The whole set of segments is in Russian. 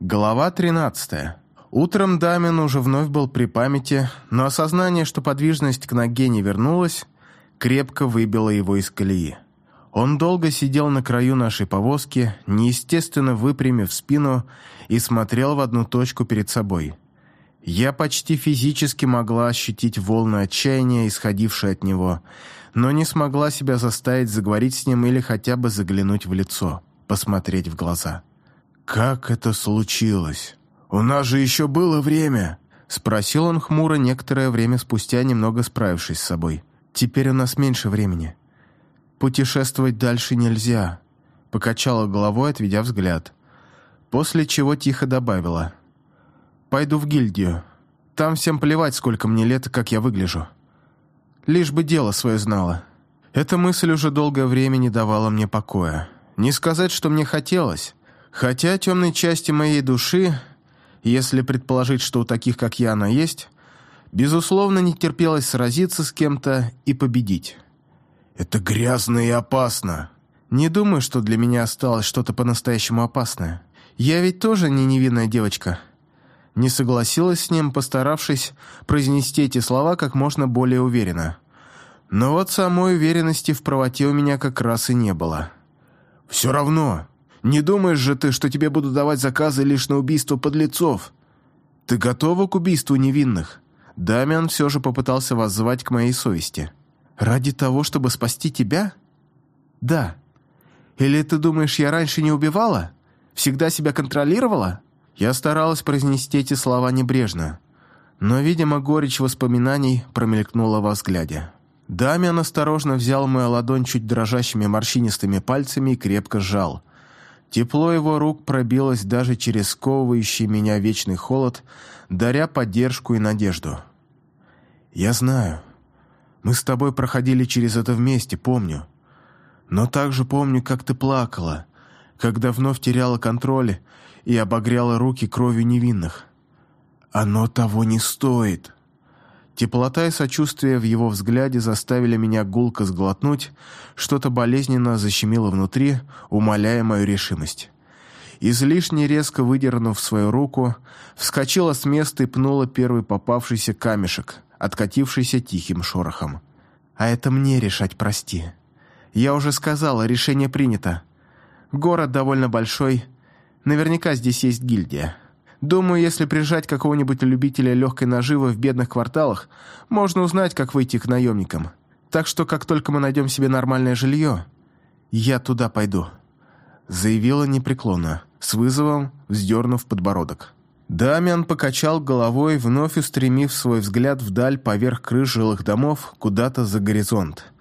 Глава 13. Утром Дамин уже вновь был при памяти, но осознание, что подвижность к ноге не вернулась, крепко выбило его из колеи. Он долго сидел на краю нашей повозки, неестественно выпрямив спину и смотрел в одну точку перед собой. Я почти физически могла ощутить волны отчаяния, исходившие от него, но не смогла себя заставить заговорить с ним или хотя бы заглянуть в лицо, посмотреть в глаза. «Как это случилось? У нас же еще было время!» Спросил он хмуро некоторое время спустя, немного справившись с собой. «Теперь у нас меньше времени. Путешествовать дальше нельзя», — покачала головой, отведя взгляд. После чего тихо добавила. «Пойду в гильдию. Там всем плевать, сколько мне лет и как я выгляжу. Лишь бы дело свое знала». Эта мысль уже долгое время не давала мне покоя. Не сказать, что мне хотелось, Хотя темной части моей души, если предположить, что у таких, как я, она есть, безусловно, не терпелось сразиться с кем-то и победить. «Это грязно и опасно». «Не думаю, что для меня осталось что-то по-настоящему опасное. Я ведь тоже не невинная девочка». Не согласилась с ним, постаравшись произнести эти слова как можно более уверенно. Но вот самой уверенности в правоте у меня как раз и не было. «Все равно, не думаешь же ты, что тебе будут давать заказы лишь на убийство подлецов? Ты готова к убийству невинных?» Дамиан все же попытался воззвать к моей совести. «Ради того, чтобы спасти тебя?» «Да. Или ты думаешь, я раньше не убивала? Всегда себя контролировала?» Я старалась произнести эти слова небрежно, но, видимо, горечь воспоминаний промелькнула во взгляде. Дамиан осторожно взял мою ладонь чуть дрожащими морщинистыми пальцами и крепко сжал, Тепло его рук пробилось даже через сковывающий меня вечный холод, даря поддержку и надежду. «Я знаю. Мы с тобой проходили через это вместе, помню. Но также помню, как ты плакала, когда вновь теряла контроль и обогряла руки кровью невинных. Оно того не стоит». Теплота и сочувствие в его взгляде заставили меня гулко сглотнуть, что-то болезненно защемило внутри, умоляя мою решимость. Излишне резко выдернув свою руку, вскочила с места и пнула первый попавшийся камешек, откатившийся тихим шорохом. «А это мне решать, прости. Я уже сказала, решение принято. Город довольно большой, наверняка здесь есть гильдия». Думаю, если прижать какого-нибудь любителя легкой наживы в бедных кварталах, можно узнать, как выйти к наемникам. Так что, как только мы найдем себе нормальное жилье, я туда пойду», — заявила непреклонно, с вызовом вздернув подбородок. Дамиан покачал головой, вновь устремив свой взгляд вдаль поверх крыш жилых домов куда-то за горизонт.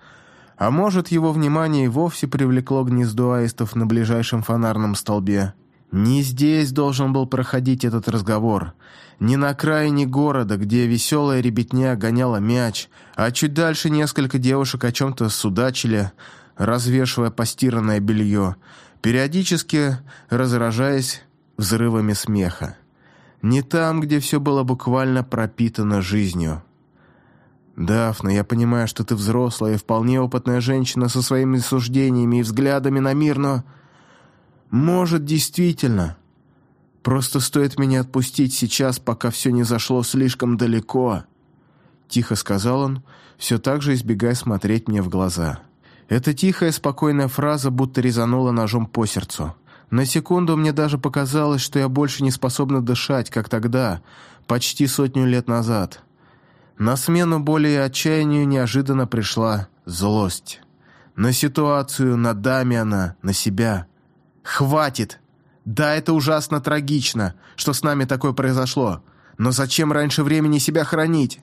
А может, его внимание и вовсе привлекло гнездо аистов на ближайшем фонарном столбе — не здесь должен был проходить этот разговор. Не на окраине города, где веселая ребятня гоняла мяч, а чуть дальше несколько девушек о чем-то судачили, развешивая постиранное белье, периодически разражаясь взрывами смеха. Не там, где все было буквально пропитано жизнью. «Дафна, я понимаю, что ты взрослая и вполне опытная женщина со своими суждениями и взглядами на мир, но...» Может, действительно. Просто стоит меня отпустить сейчас, пока все не зашло слишком далеко. Тихо сказал он, все так же избегая смотреть мне в глаза. Эта тихая, спокойная фраза будто резанула ножом по сердцу. На секунду мне даже показалось, что я больше не способна дышать, как тогда, почти сотню лет назад. На смену боли и отчаянию неожиданно пришла злость. На ситуацию, на Дамиана, на себя — «Хватит! Да, это ужасно трагично, что с нами такое произошло. Но зачем раньше времени себя хранить?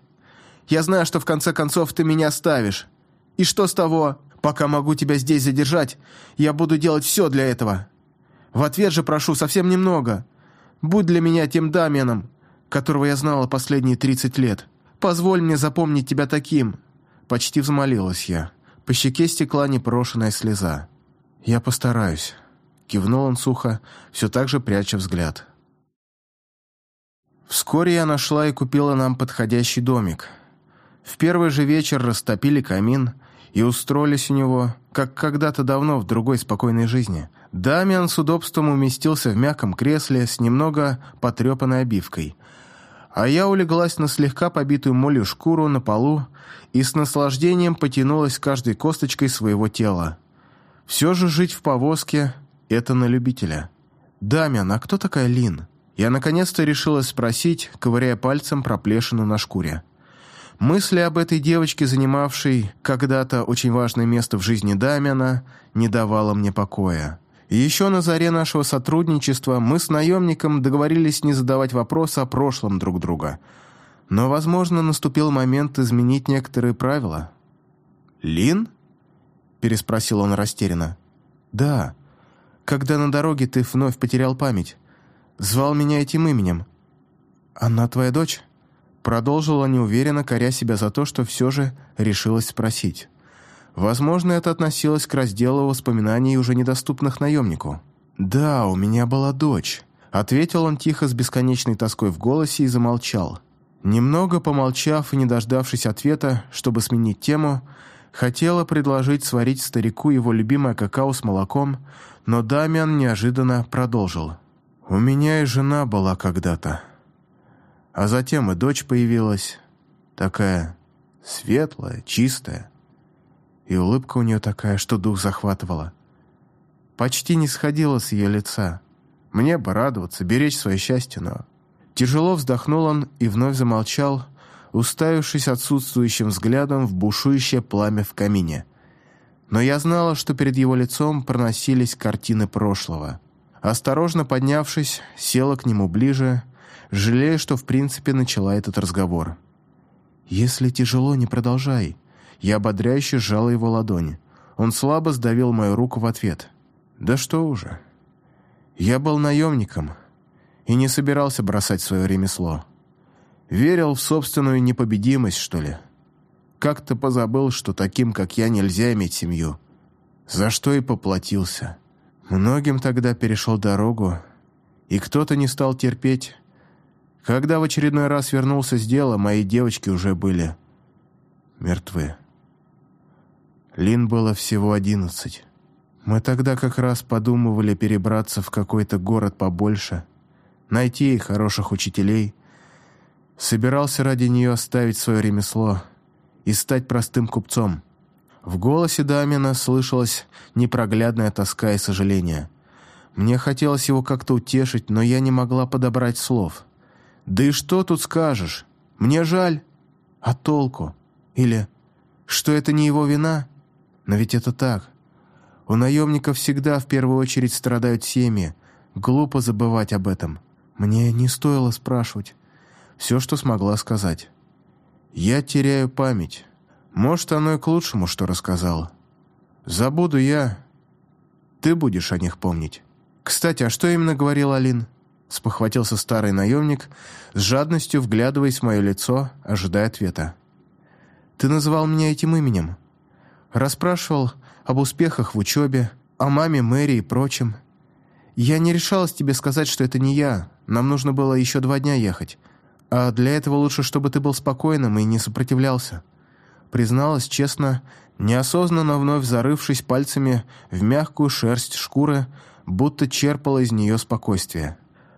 Я знаю, что в конце концов ты меня оставишь. И что с того? Пока могу тебя здесь задержать, я буду делать все для этого. В ответ же прошу совсем немного. Будь для меня тем Дамианом, которого я знала последние тридцать лет. Позволь мне запомнить тебя таким». Почти взмолилась я. По щеке стекла непрошенная слеза. «Я постараюсь». Кивнул он сухо, все так же пряча взгляд. Вскоре я нашла и купила нам подходящий домик. В первый же вечер растопили камин, и устроились у него, как когда-то давно в другой спокойной жизни. Дамиан с удобством уместился в мягком кресле с немного потрепанной обивкой, а я улеглась на слегка побитую молью шкуру на полу и с наслаждением потянулась каждой косточкой своего тела. Все же жить в повозке — это на любителя. «Дамиан, а кто такая Лин?» Я наконец-то решилась спросить, ковыряя пальцем проплешину на шкуре. Мысли об этой девочке, занимавшей когда-то очень важное место в жизни Дамиана, не давало мне покоя. Еще на заре нашего сотрудничества мы с наемником договорились не задавать вопросы о прошлом друг друга. Но, возможно, наступил момент изменить некоторые правила. «Лин?» – переспросил он растерянно. «Да. Когда на дороге ты вновь потерял память. Звал меня этим именем. Она твоя дочь?» Продолжила неуверенно, коря себя за то, что все же решилась спросить. Возможно, это относилось к разделу воспоминаний, уже недоступных наемнику. «Да, у меня была дочь», — ответил он тихо с бесконечной тоской в голосе и замолчал. Немного помолчав и не дождавшись ответа, чтобы сменить тему, хотела предложить сварить старику его любимое какао с молоком, но Дамиан неожиданно продолжил. «У меня и жена была когда-то». А затем и дочь появилась, такая светлая, чистая. И улыбка у нее такая, что дух захватывала. Почти не сходила с ее лица. Мне бы радоваться, беречь свое счастье, но... Тяжело вздохнул он и вновь замолчал, уставившись отсутствующим взглядом в бушующее пламя в камине. Но я знала, что перед его лицом проносились картины прошлого. Осторожно поднявшись, села к нему ближе жалея, что в принципе начала этот разговор. «Если тяжело, не продолжай». Я ободряюще сжала его ладонь. Он слабо сдавил мою руку в ответ. «Да что уже. Я был наемником и не собирался бросать свое ремесло. Верил в собственную непобедимость, что ли. Как-то позабыл, что таким, как я, нельзя иметь семью. За что и поплатился. Многим тогда перешел дорогу, и кто-то не стал терпеть, когда в очередной раз вернулся с дела, мои девочки уже были мертвы. Лин было всего одиннадцать. Мы тогда как раз подумывали перебраться в какой-то город побольше, найти хороших учителей. Собирался ради нее оставить свое ремесло и стать простым купцом. В голосе Дамина слышалась непроглядная тоска и сожаление. Мне хотелось его как-то утешить, но я не могла подобрать слов. Да и что тут скажешь? Мне жаль. А толку? Или что это не его вина? Но ведь это так. У наемников всегда в первую очередь страдают семьи. Глупо забывать об этом. Мне не стоило спрашивать. Все, что смогла сказать. Я теряю память. Может, оно и к лучшему, что рассказал. Забуду я. Ты будешь о них помнить. Кстати, а что именно говорил Алин? спохватился старый наемник, с жадностью вглядываясь в мое лицо, ожидая ответа. «Ты называл меня этим именем. Расспрашивал об успехах в учебе, о маме Мэри и прочем. Я не решалась тебе сказать, что это не я. Нам нужно было еще два дня ехать. А для этого лучше, чтобы ты был спокойным и не сопротивлялся». Призналась честно, неосознанно вновь зарывшись пальцами в мягкую шерсть шкуры, будто черпала из нее спокойствие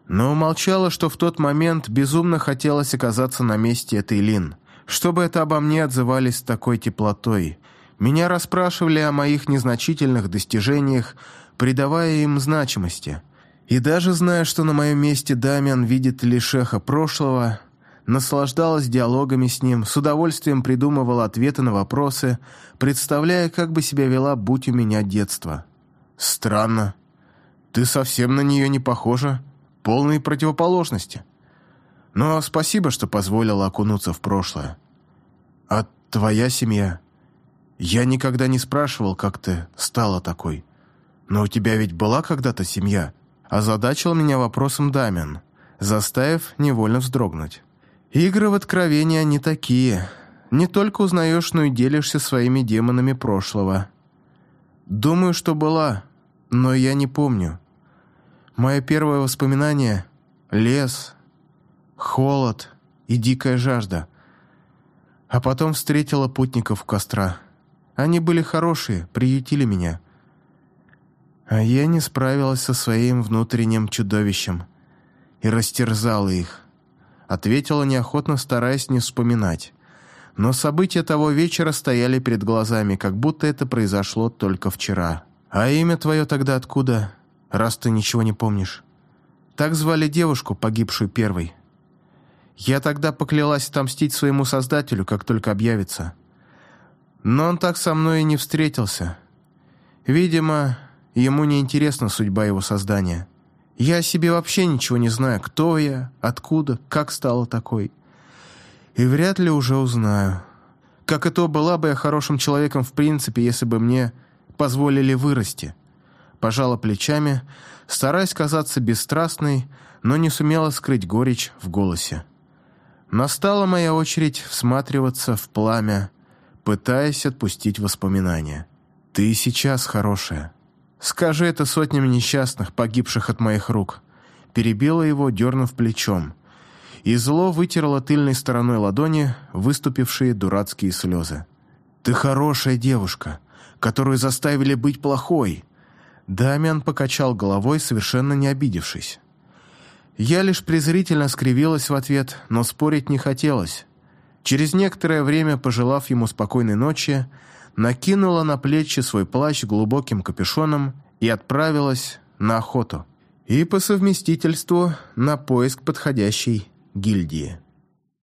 но умолчала, что в тот момент безумно хотелось оказаться на месте этой Лин. Чтобы это обо мне отзывались с такой теплотой. Меня расспрашивали о моих незначительных достижениях, придавая им значимости. И даже зная, что на моем месте Дамиан видит лишь эхо прошлого, наслаждалась диалогами с ним, с удовольствием придумывала ответы на вопросы, представляя, как бы себя вела, будь у меня детство. «Странно. Ты совсем на нее не похожа», полные противоположности. Но спасибо, что позволила окунуться в прошлое. А твоя семья? Я никогда не спрашивал, как ты стала такой. Но у тебя ведь была когда-то семья? Озадачил меня вопросом Дамиан, заставив невольно вздрогнуть. Игры в откровения не такие. Не только узнаешь, но и делишься своими демонами прошлого. Думаю, что была, но я не помню. Мое первое воспоминание — лес, холод и дикая жажда. А потом встретила путников костра. Они были хорошие, приютили меня. А я не справилась со своим внутренним чудовищем и растерзала их. Ответила неохотно, стараясь не вспоминать. Но события того вечера стояли перед глазами, как будто это произошло только вчера. «А имя твое тогда откуда, раз ты ничего не помнишь?» Так звали девушку, погибшую первой. Я тогда поклялась отомстить своему создателю, как только объявится. Но он так со мной и не встретился. Видимо, ему не интересна судьба его создания. Я о себе вообще ничего не знаю, кто я, откуда, как стала такой. И вряд ли уже узнаю. Как и то, была бы я хорошим человеком в принципе, если бы мне позволили вырасти. Пожала плечами, стараясь казаться бесстрастной, но не сумела скрыть горечь в голосе. Настала моя очередь всматриваться в пламя, пытаясь отпустить воспоминания. «Ты сейчас хорошая. Скажи это сотням несчастных, погибших от моих рук». Перебила его, дернув плечом – и зло вытерло тыльной стороной ладони выступившие дурацкие слезы. «Ты хорошая девушка, которую заставили быть плохой!» Дамиан покачал головой, совершенно не обидевшись. Я лишь презрительно скривилась в ответ, но спорить не хотелось. Через некоторое время, пожелав ему спокойной ночи, накинула на плечи свой плащ глубоким капюшоном и отправилась на охоту. И по совместительству на поиск подходящей гильдии.